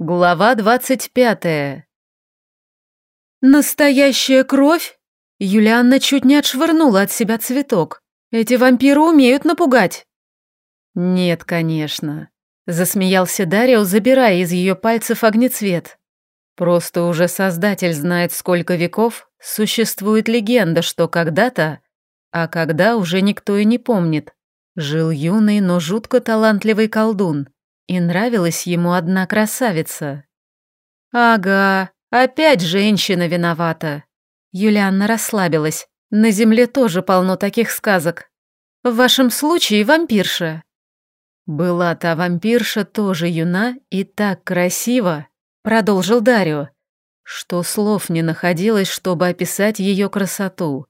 Глава двадцать пятая. Настоящая кровь? Юлианна чуть не отшвырнула от себя цветок. Эти вампиры умеют напугать. Нет, конечно. Засмеялся Дарио, забирая из ее пальцев огнецвет. Просто уже Создатель знает, сколько веков существует легенда, что когда-то, а когда уже никто и не помнит, жил юный, но жутко талантливый колдун. И нравилась ему одна красавица. «Ага, опять женщина виновата». Юлианна расслабилась. На земле тоже полно таких сказок. В вашем случае вампирша. Была та вампирша тоже юна и так красива, продолжил Дарио, что слов не находилось, чтобы описать ее красоту.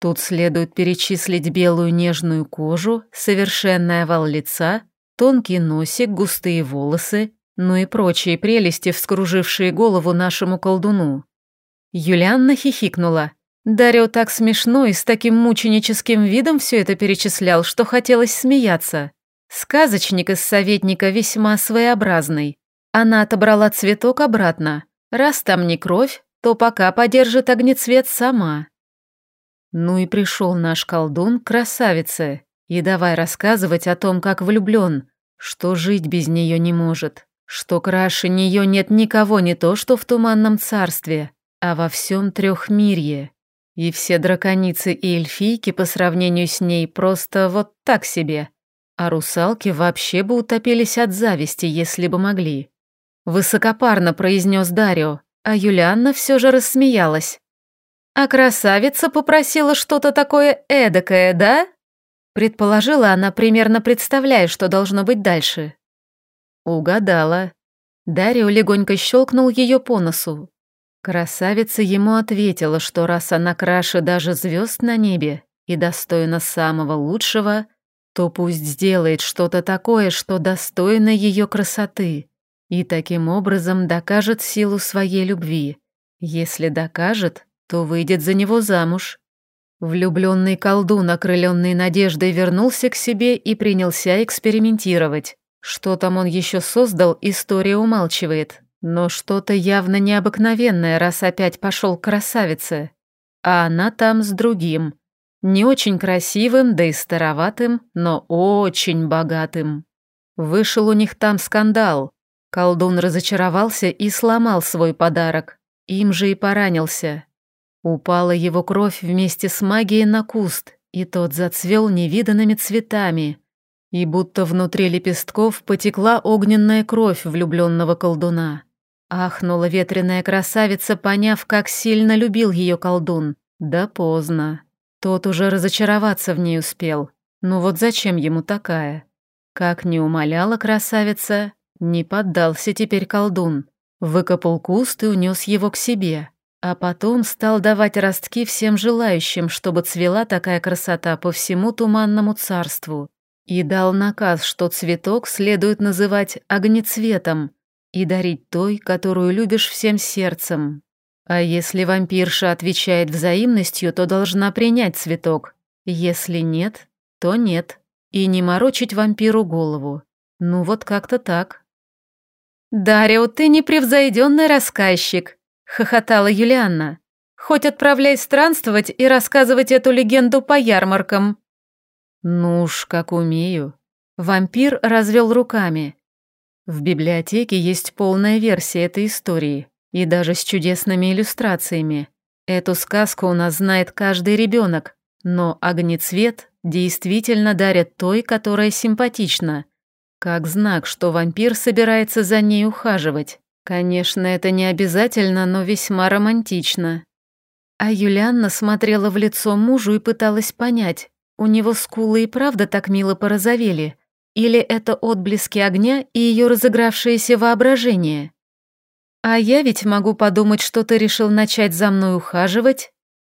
Тут следует перечислить белую нежную кожу, совершенный овал лица, Тонкий носик, густые волосы, ну и прочие прелести, вскружившие голову нашему колдуну. Юлианна хихикнула. Дарио так смешно и с таким мученическим видом все это перечислял, что хотелось смеяться. Сказочник из советника весьма своеобразный. Она отобрала цветок обратно. Раз там не кровь, то пока подержит огнецвет сама. Ну и пришел наш колдун к красавице, и давай рассказывать о том, как влюблен, что жить без нее не может, что краше нее нет никого не то, что в туманном царстве, а во всем трехмирье. И все драконицы и эльфийки по сравнению с ней просто вот так себе. А русалки вообще бы утопились от зависти, если бы могли. Высокопарно произнес Дарио, а Юлианна все же рассмеялась. А красавица попросила что-то такое эдакое, да? Предположила она, примерно представляя, что должно быть дальше. Угадала. Дарио легонько щелкнул ее по носу. Красавица ему ответила, что раз она краше даже звезд на небе и достойна самого лучшего, то пусть сделает что-то такое, что достойно ее красоты, и таким образом докажет силу своей любви. Если докажет, то выйдет за него замуж. Влюбленный колдун, окрыленный надеждой, вернулся к себе и принялся экспериментировать. Что там он еще создал, история умалчивает. Но что-то явно необыкновенное, раз опять пошел к красавице. А она там с другим. Не очень красивым, да и староватым, но очень богатым. Вышел у них там скандал. Колдун разочаровался и сломал свой подарок. Им же и поранился. Упала его кровь вместе с магией на куст, и тот зацвел невиданными цветами. И будто внутри лепестков потекла огненная кровь влюбленного колдуна. Ахнула ветреная красавица, поняв, как сильно любил ее колдун. Да поздно. Тот уже разочароваться в ней успел. Ну вот зачем ему такая? Как не умоляла красавица, не поддался теперь колдун. Выкопал куст и унес его к себе. А потом стал давать ростки всем желающим, чтобы цвела такая красота по всему туманному царству. И дал наказ, что цветок следует называть огнецветом и дарить той, которую любишь всем сердцем. А если вампирша отвечает взаимностью, то должна принять цветок. Если нет, то нет. И не морочить вампиру голову. Ну вот как-то так. «Дарио, ты непревзойденный рассказчик», хохотала Юлианна. «Хоть отправляй странствовать и рассказывать эту легенду по ярмаркам». «Ну уж, как умею». Вампир развел руками. В библиотеке есть полная версия этой истории, и даже с чудесными иллюстрациями. Эту сказку у нас знает каждый ребенок, но огнецвет действительно дарят той, которая симпатична, как знак, что вампир собирается за ней ухаживать. Конечно, это не обязательно, но весьма романтично. А Юлианна смотрела в лицо мужу и пыталась понять, у него скулы и правда так мило порозовели, или это отблески огня и ее разыгравшееся воображение. А я ведь могу подумать, что ты решил начать за мной ухаживать.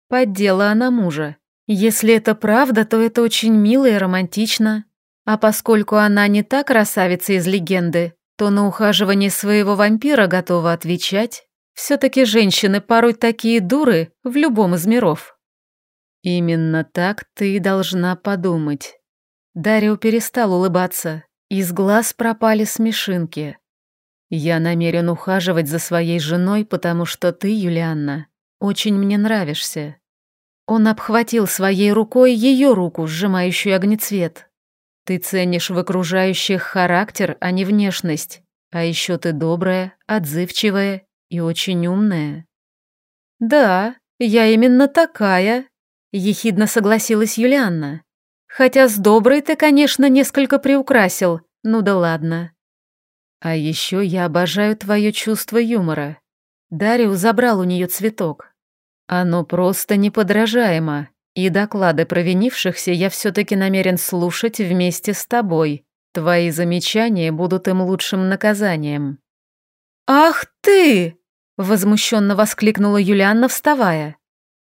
Поддела она мужа. Если это правда, то это очень мило и романтично. А поскольку она не та красавица из легенды, то на ухаживание своего вампира готова отвечать. Все-таки женщины порой такие дуры в любом из миров. Именно так ты должна подумать. Дарио перестал улыбаться, из глаз пропали смешинки. Я намерен ухаживать за своей женой, потому что ты, Юлианна, очень мне нравишься». Он обхватил своей рукой ее руку, сжимающую огнецвет. «Ты ценишь в окружающих характер, а не внешность. А еще ты добрая, отзывчивая и очень умная». «Да, я именно такая», — ехидно согласилась Юлианна. «Хотя с доброй ты, конечно, несколько приукрасил, ну да ладно». «А еще я обожаю твое чувство юмора». Дарио забрал у нее цветок. Оно просто неподражаемо, и доклады провинившихся я все-таки намерен слушать вместе с тобой. Твои замечания будут им лучшим наказанием». «Ах ты!» — возмущенно воскликнула Юлианна, вставая.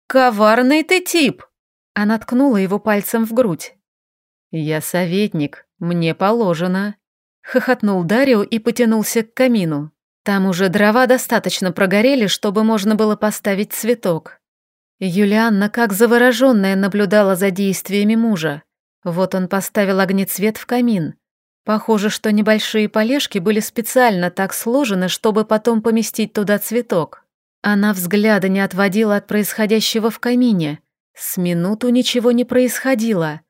«Коварный ты тип!» Она ткнула его пальцем в грудь. «Я советник, мне положено», — хохотнул Дарио и потянулся к камину. Там уже дрова достаточно прогорели, чтобы можно было поставить цветок. Юлианна, как завороженная, наблюдала за действиями мужа. Вот он поставил огнецвет в камин. Похоже, что небольшие полежки были специально так сложены, чтобы потом поместить туда цветок. Она взгляда не отводила от происходящего в камине. С минуту ничего не происходило.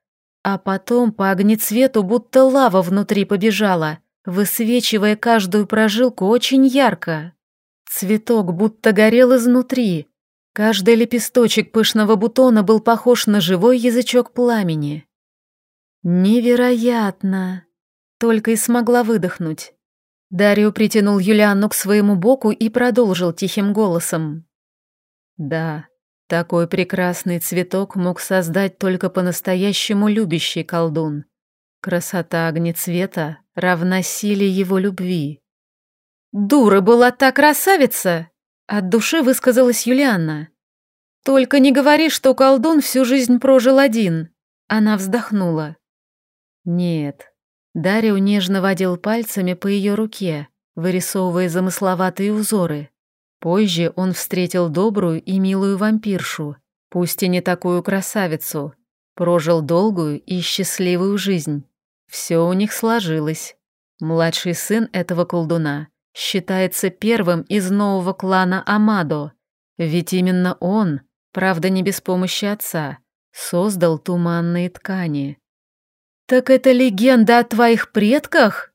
А потом по огнецвету будто лава внутри побежала — высвечивая каждую прожилку очень ярко. Цветок будто горел изнутри. Каждый лепесточек пышного бутона был похож на живой язычок пламени. «Невероятно!» Только и смогла выдохнуть. Дарио притянул Юлианну к своему боку и продолжил тихим голосом. «Да, такой прекрасный цветок мог создать только по-настоящему любящий колдун. Красота огнецвета равна силе его любви. «Дура была та красавица!» — от души высказалась Юлианна. «Только не говори, что колдун всю жизнь прожил один!» Она вздохнула. «Нет». Дарио нежно водил пальцами по ее руке, вырисовывая замысловатые узоры. Позже он встретил добрую и милую вампиршу, пусть и не такую красавицу, прожил долгую и счастливую жизнь. Все у них сложилось. Младший сын этого колдуна считается первым из нового клана Амадо, ведь именно он, правда не без помощи отца, создал туманные ткани. «Так это легенда о твоих предках?»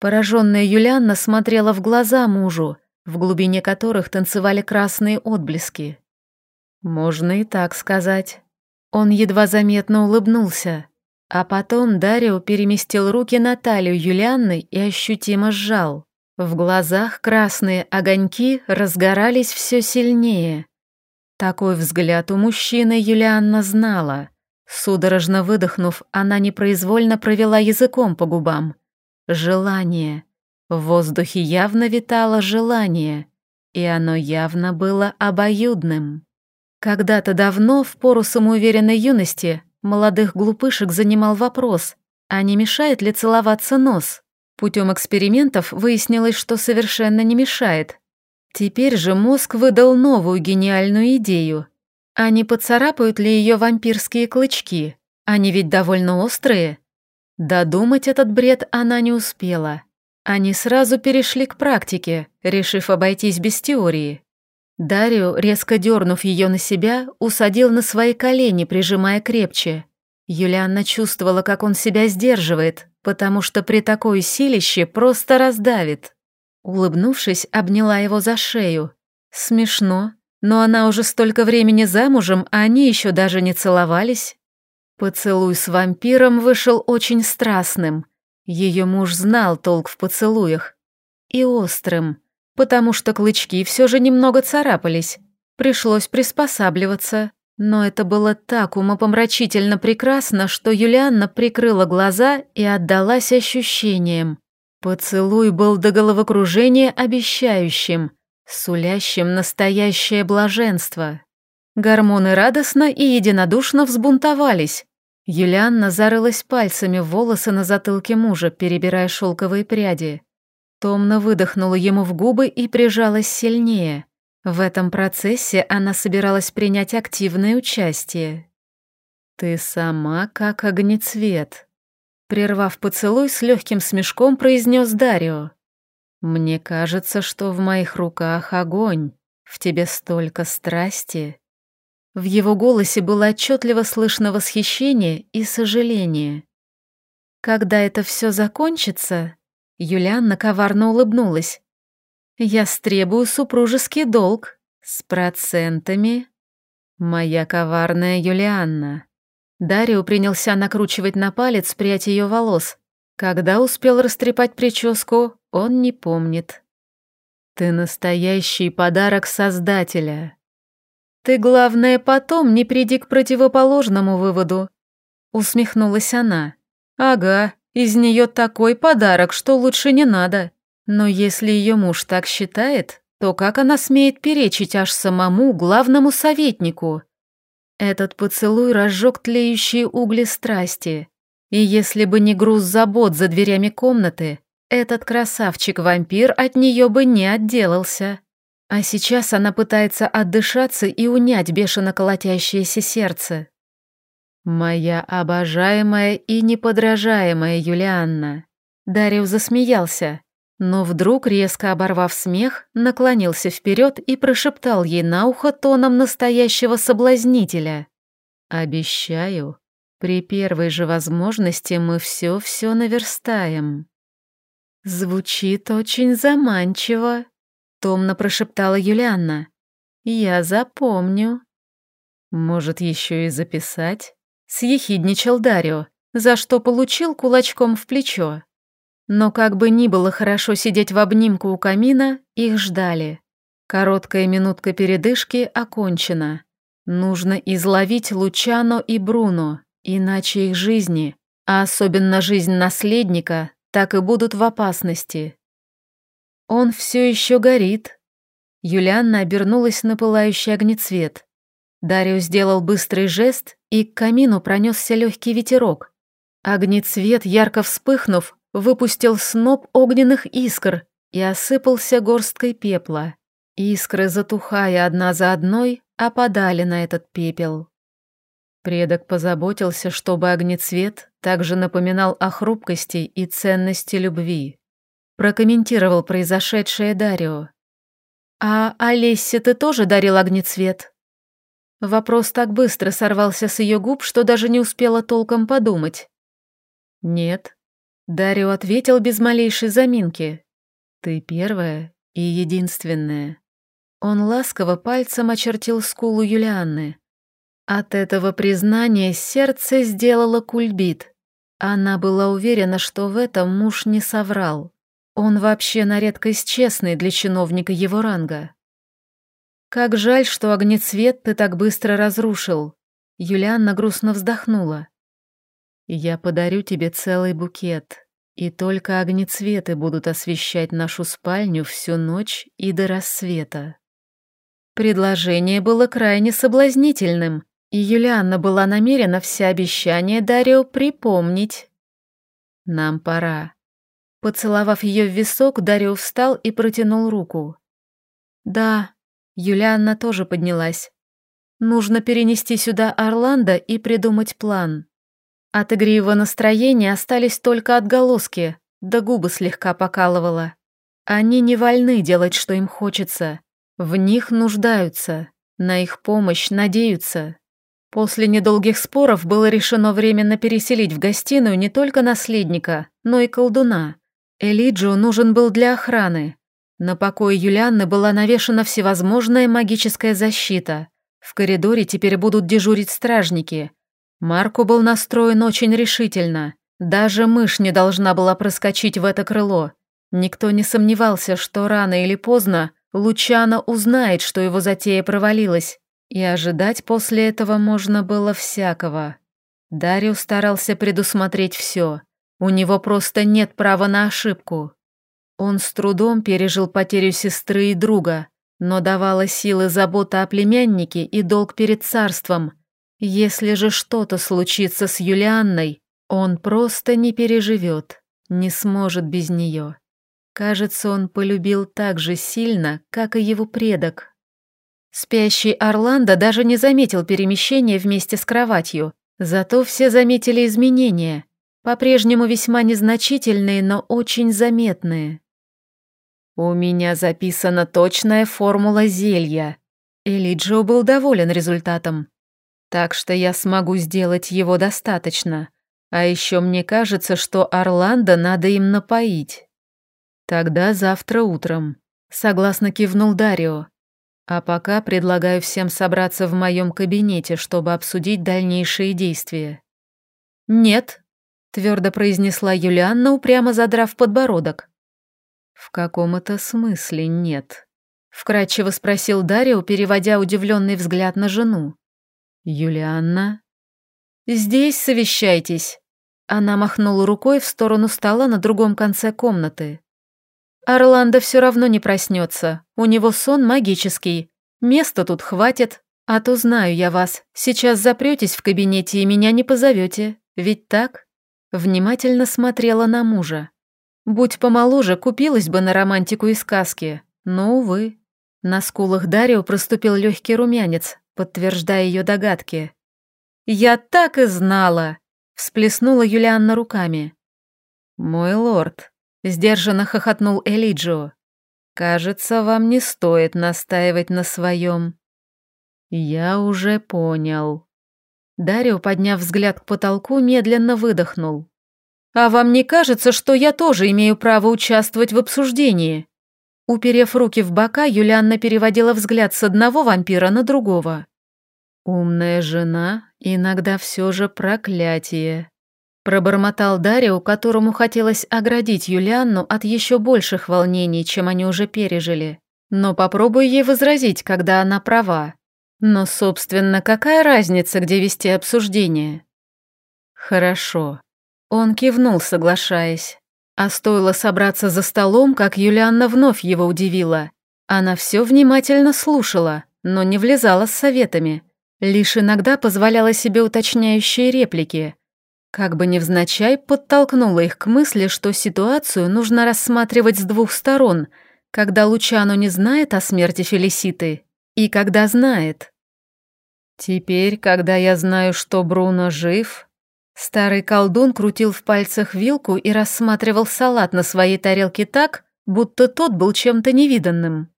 Пораженная Юлианна смотрела в глаза мужу, в глубине которых танцевали красные отблески. «Можно и так сказать». Он едва заметно улыбнулся. А потом Дарио переместил руки на талию Юлианны и ощутимо сжал. В глазах красные огоньки разгорались все сильнее. Такой взгляд у мужчины Юлианна знала. Судорожно выдохнув, она непроизвольно провела языком по губам. Желание. В воздухе явно витало желание, и оно явно было обоюдным. Когда-то давно, в пору самоуверенной юности, Молодых глупышек занимал вопрос, а не мешает ли целоваться нос? Путем экспериментов выяснилось, что совершенно не мешает. Теперь же мозг выдал новую гениальную идею. А не поцарапают ли ее вампирские клычки? Они ведь довольно острые. Додумать этот бред она не успела. Они сразу перешли к практике, решив обойтись без теории. Дарио, резко дернув ее на себя, усадил на свои колени, прижимая крепче. Юлианна чувствовала, как он себя сдерживает, потому что при такой силище просто раздавит. Улыбнувшись, обняла его за шею. Смешно, но она уже столько времени замужем, а они еще даже не целовались. Поцелуй с вампиром вышел очень страстным. Ее муж знал толк в поцелуях. И острым потому что клычки все же немного царапались. Пришлось приспосабливаться. Но это было так умопомрачительно прекрасно, что Юлианна прикрыла глаза и отдалась ощущениям. Поцелуй был до головокружения обещающим, сулящим настоящее блаженство. Гормоны радостно и единодушно взбунтовались. Юлианна зарылась пальцами в волосы на затылке мужа, перебирая шелковые пряди. Томно выдохнула ему в губы и прижалась сильнее. В этом процессе она собиралась принять активное участие. «Ты сама как огнецвет», — прервав поцелуй, с легким смешком произнес Дарио. Мне кажется, что в моих руках огонь, в тебе столько страсти. В его голосе было отчетливо слышно восхищение и сожаление. Когда это все закончится, Юлианна коварно улыбнулась. Я стребую супружеский долг с процентами. Моя коварная Юлианна. Дарио принялся накручивать на палец прядь ее волос. Когда успел растрепать прическу, он не помнит. Ты настоящий подарок Создателя. Ты, главное, потом не приди к противоположному выводу. Усмехнулась она. Ага, из нее такой подарок, что лучше не надо. Но если ее муж так считает, то как она смеет перечить аж самому главному советнику? Этот поцелуй разжег тлеющие угли страсти. И если бы не груз забот за дверями комнаты, этот красавчик-вампир от нее бы не отделался. А сейчас она пытается отдышаться и унять бешено колотящееся сердце. «Моя обожаемая и неподражаемая Юлианна!» Дарио засмеялся, но вдруг, резко оборвав смех, наклонился вперед и прошептал ей на ухо тоном настоящего соблазнителя. «Обещаю, при первой же возможности мы все-все наверстаем». «Звучит очень заманчиво», — томно прошептала Юлианна. «Я запомню». «Может, еще и записать?» — съехидничал Дарио, за что получил кулачком в плечо. Но как бы ни было хорошо сидеть в обнимку у камина, их ждали. Короткая минутка передышки окончена. Нужно изловить Лучано и Бруно, иначе их жизни, а особенно жизнь наследника, так и будут в опасности. Он все еще горит. Юлианна обернулась на пылающий огнецвет. Дарио сделал быстрый жест, и к камину пронесся легкий ветерок. Огнецвет, ярко вспыхнув, выпустил сноп огненных искр и осыпался горсткой пепла. Искры, затухая одна за одной, опадали на этот пепел. Предок позаботился, чтобы огнецвет также напоминал о хрупкости и ценности любви. Прокомментировал произошедшее Дарио. «А Олесе ты тоже дарил огнецвет?» Вопрос так быстро сорвался с ее губ, что даже не успела толком подумать. «Нет», Дарио ответил без малейшей заминки. «Ты первая и единственная». Он ласково пальцем очертил скулу Юлианны. От этого признания сердце сделало кульбит. Она была уверена, что в этом муж не соврал. Он вообще на редкость честный для чиновника его ранга. «Как жаль, что огнецвет ты так быстро разрушил», Юлианна грустно вздохнула. Я подарю тебе целый букет, и только огнецветы будут освещать нашу спальню всю ночь и до рассвета. Предложение было крайне соблазнительным, и Юлианна была намерена все обещания Дарио припомнить. «Нам пора». Поцеловав ее в висок, Дарио встал и протянул руку. «Да», Юлианна тоже поднялась. «Нужно перенести сюда Орландо и придумать план». От игривого настроения остались только отголоски, да губы слегка покалывало. Они не вольны делать, что им хочется. В них нуждаются, на их помощь надеются. После недолгих споров было решено временно переселить в гостиную не только наследника, но и колдуна. Элиджо нужен был для охраны. На покое Юлианны была навешана всевозможная магическая защита. В коридоре теперь будут дежурить стражники, Марку был настроен очень решительно. Даже мышь не должна была проскочить в это крыло. Никто не сомневался, что рано или поздно Лучано узнает, что его затея провалилась, и ожидать после этого можно было всякого. Дарио старался предусмотреть все. У него просто нет права на ошибку. Он с трудом пережил потерю сестры и друга, но давала силы забота о племяннике и долг перед царством – если же что-то случится с Юлианной, он просто не переживет, не сможет без нее. Кажется, он полюбил так же сильно, как и его предок. Спящий Орландо даже не заметил перемещения вместе с кроватью, зато все заметили изменения, по-прежнему весьма незначительные, но очень заметные. У меня записана точная формула зелья. Элиджио был доволен результатом. Так что я смогу сделать его достаточно. А еще мне кажется, что Орландо надо им напоить. Тогда завтра утром. Согласно кивнул Дарио. А пока предлагаю всем собраться в моем кабинете, чтобы обсудить дальнейшие действия. «Нет», — твердо произнесла Юлианна, упрямо задрав подбородок. «В каком-то смысле нет», — вкратчиво спросил Дарио, переводя удивленный взгляд на жену. «Юлианна?» «Здесь совещайтесь». Она махнула рукой в сторону стола на другом конце комнаты. Орландо все равно не проснется. У него сон магический. Места тут хватит. А то знаю я вас. Сейчас запретесь в кабинете и меня не позовете. Ведь так? Внимательно смотрела на мужа. Будь помоложе, купилась бы на романтику и сказки. Но, увы. На скулах Дарио проступил легкий румянец, подтверждая ее догадки. «Я так и знала!» — всплеснула Юлианна руками. «Мой лорд», Сдержанно хохотнул Элиджио. «Кажется, вам не стоит настаивать на своем». «Я уже понял». Дарио, подняв взгляд к потолку, медленно выдохнул. «А вам не кажется, что я тоже имею право участвовать в обсуждении?» Уперев руки в бока, Юлианна переводила взгляд с одного вампира на другого. «Умная жена иногда все же проклятие», Пробормотал Дарио, которому хотелось оградить Юлианну от еще больших волнений, чем они уже пережили. Но попробуй ей возразить, когда она права. Но, собственно, какая разница, где вести обсуждение? Хорошо. Он кивнул, соглашаясь. А стоило собраться за столом, как Юлианна вновь его удивила. Она все внимательно слушала, но не влезала с советами. Лишь иногда позволяла себе уточняющие реплики – как бы невзначай подтолкнула их к мысли, что ситуацию нужно рассматривать с двух сторон, когда Лучано не знает о смерти Фелиситы и когда знает. Теперь, когда я знаю, что Бруно жив, старый колдун крутил в пальцах вилку и рассматривал салат на своей тарелке так, будто тот был чем-то невиданным.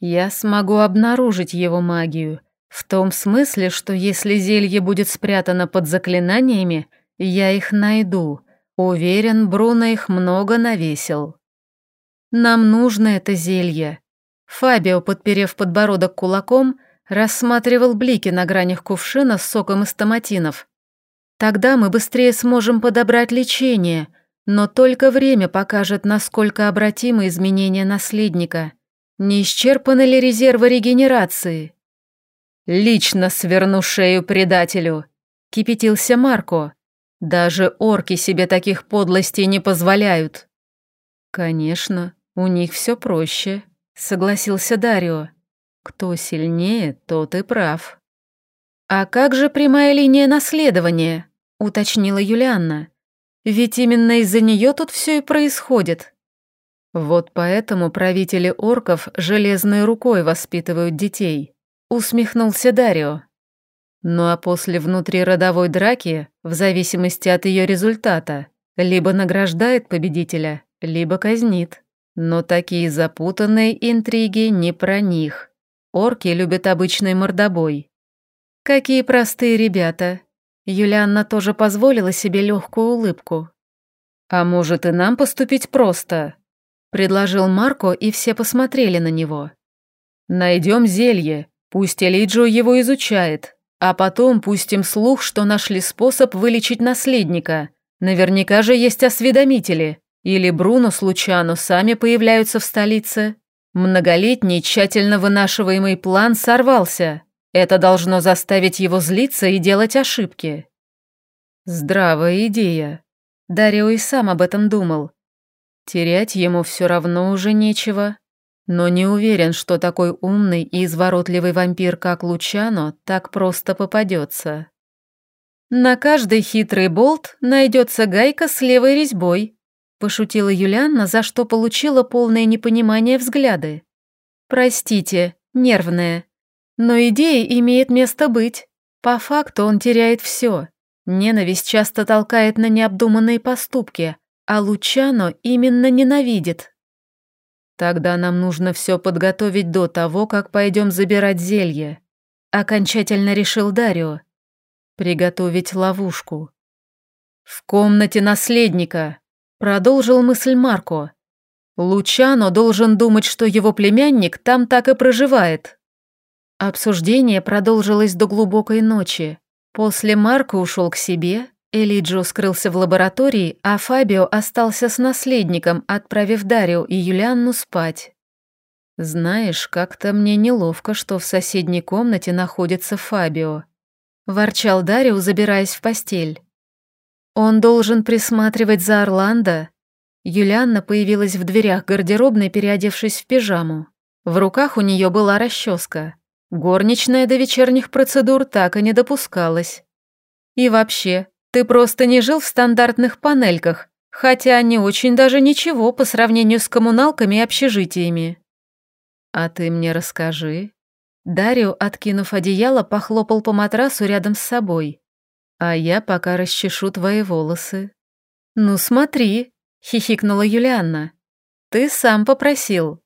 Я смогу обнаружить его магию, в том смысле, что если зелье будет спрятано под заклинаниями, я их найду. Уверен, Бруно их много навесил. Нам нужно это зелье. Фабио, подперев подбородок кулаком, рассматривал блики на гранях кувшина с соком из томатинов. Тогда мы быстрее сможем подобрать лечение, но только время покажет, насколько обратимы изменения наследника. Не исчерпаны ли резервы регенерации? «Лично сверну шею предателю», — кипятился Марко. Даже орки себе таких подлостей не позволяют. Конечно, у них все проще, согласился Дарио. Кто сильнее, тот и прав. А как же прямая линия наследования? уточнила Юлианна. Ведь именно из-за нее тут все и происходит. Вот поэтому правители орков железной рукой воспитывают детей, усмехнулся Дарио. Ну а после внутриродовой драки, в зависимости от ее результата, либо награждает победителя, либо казнит. Но такие запутанные интриги не про них. Орки любят обычный мордобой. Какие простые ребята. Юлианна тоже позволила себе легкую улыбку. А может и нам поступить просто? Предложил Марко, и все посмотрели на него. Найдем зелье, пусть Элиджо его изучает, а потом пустим слух, что нашли способ вылечить наследника. Наверняка же есть осведомители. Или Бруно с Лучано сами появляются в столице. Многолетний, тщательно вынашиваемый план сорвался. Это должно заставить его злиться и делать ошибки. Здравая идея. Дарио и сам об этом думал. Терять ему все равно уже нечего. Но не уверен, что такой умный и изворотливый вампир, как Лучано, так просто попадется. «На каждый хитрый болт найдется гайка с левой резьбой», пошутила Юлианна, за что получила полное непонимание взгляды. «Простите, нервная. Но идея имеет место быть. По факту он теряет все. Ненависть часто толкает на необдуманные поступки, а Лучано именно ненавидит, Тогда нам нужно все подготовить до того, как пойдем забирать зелье. Окончательно решил Дарио. Приготовить ловушку. В комнате наследника, продолжил мысль Марко. Лучано должен думать, что его племянник там так и проживает. Обсуждение продолжилось до глубокой ночи. После Марко ушел к себе, Элиджо скрылся в лаборатории, а Фабио остался с наследником, отправив Дарио и Юлианну спать. «Знаешь, как-то мне неловко, что в соседней комнате находится Фабио», — ворчал Дарио, забираясь в постель. «Он должен присматривать за Орландо?» Юлианна появилась в дверях гардеробной, переодевшись в пижаму. В руках у нее была расческа. Горничная до вечерних процедур так и не допускалась. И вообще, ты просто не жил в стандартных панельках, хотя они очень даже ничего по сравнению с коммуналками и общежитиями. А ты мне расскажи. Дарио, откинув одеяло, похлопал по матрасу рядом с собой. А я пока расчешу твои волосы. Ну смотри, хихикнула Юлианна. Ты сам попросил.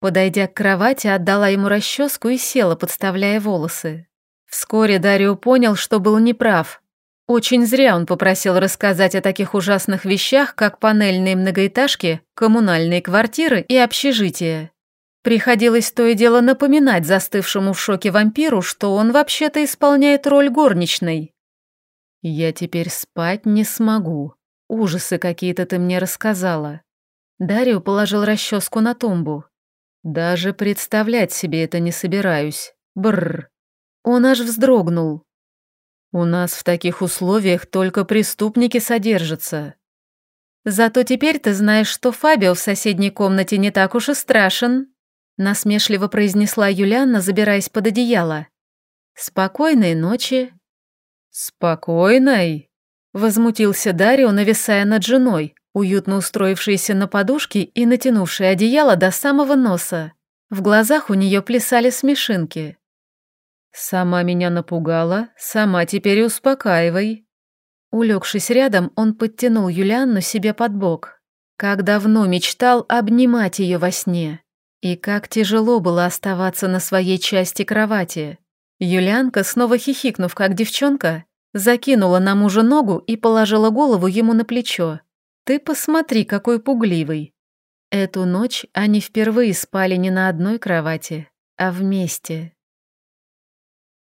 Подойдя к кровати, отдала ему расческу и села, подставляя волосы. Вскоре Дарио понял, что был неправ. Очень зря он попросил рассказать о таких ужасных вещах, как панельные многоэтажки, коммунальные квартиры и общежития. Приходилось то и дело напоминать застывшему в шоке вампиру, что он вообще-то исполняет роль горничной. «Я теперь спать не смогу. Ужасы какие-то ты мне рассказала». Дарио положил расческу на тумбу. Даже представлять себе это не собираюсь. Бррр. Он аж вздрогнул. У нас в таких условиях только преступники содержатся. Зато теперь ты знаешь, что Фабио в соседней комнате не так уж и страшен, насмешливо произнесла Юлианна, забираясь под одеяло. Спокойной ночи. Спокойной? Возмутился Дарио, нависая над женой уютно устроившаяся на подушке и натянувшая одеяло до самого носа. В глазах у нее плясали смешинки. «Сама меня напугала, сама теперь успокаивай». Улегшись рядом, он подтянул Юлианну себе под бок. Как давно мечтал обнимать ее во сне. И как тяжело было оставаться на своей части кровати. Юлианка, снова хихикнув как девчонка, закинула на мужа ногу и положила голову ему на плечо. Ты посмотри, какой пугливый. Эту ночь они впервые спали не на одной кровати, а вместе.